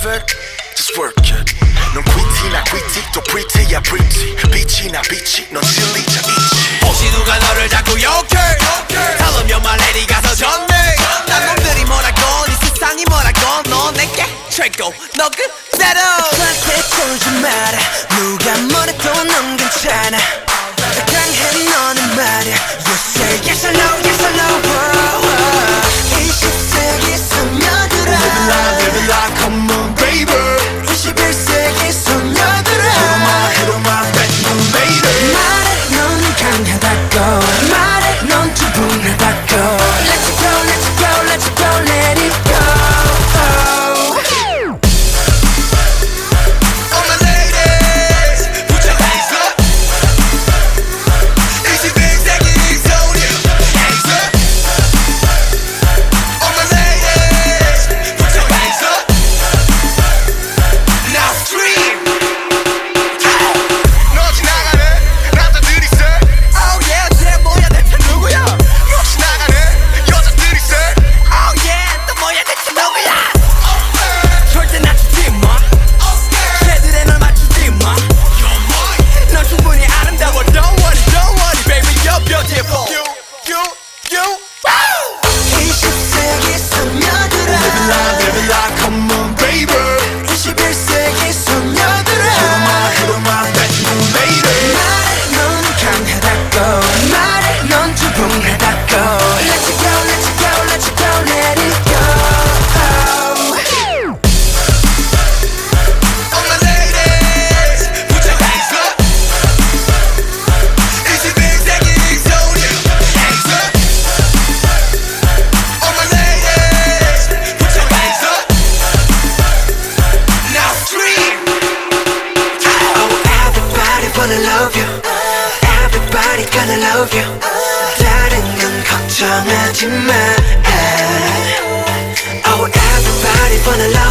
perfect? Just work it. 넌 quickly 나 quickly 또 pretty 야 pretty. 빛이 나 빛이 넌 silly 자 itchy 혹시 누가 너를 자꾸 욕해? 다음면 말레리 가서 전해. 난 놈들이 뭐라건 이 네 세상이 뭐라건 너 내게 최고. 너 그대로. 나한테 쫄지 마라. 누가 뭐래도 넌 괜찮아. gonna love you. Everybody gonna love you. 다른 건 걱정하지 마. Oh everybody gonna love you